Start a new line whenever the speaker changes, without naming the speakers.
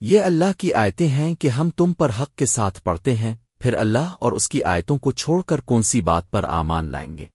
یہ اللہ کی آیتیں ہیں کہ ہم تم پر حق کے ساتھ پڑھتے ہیں، پھر اللہ اور اس کی آیتوں کو چھوڑ کر کون سی بات پر آمان لائیں گے؟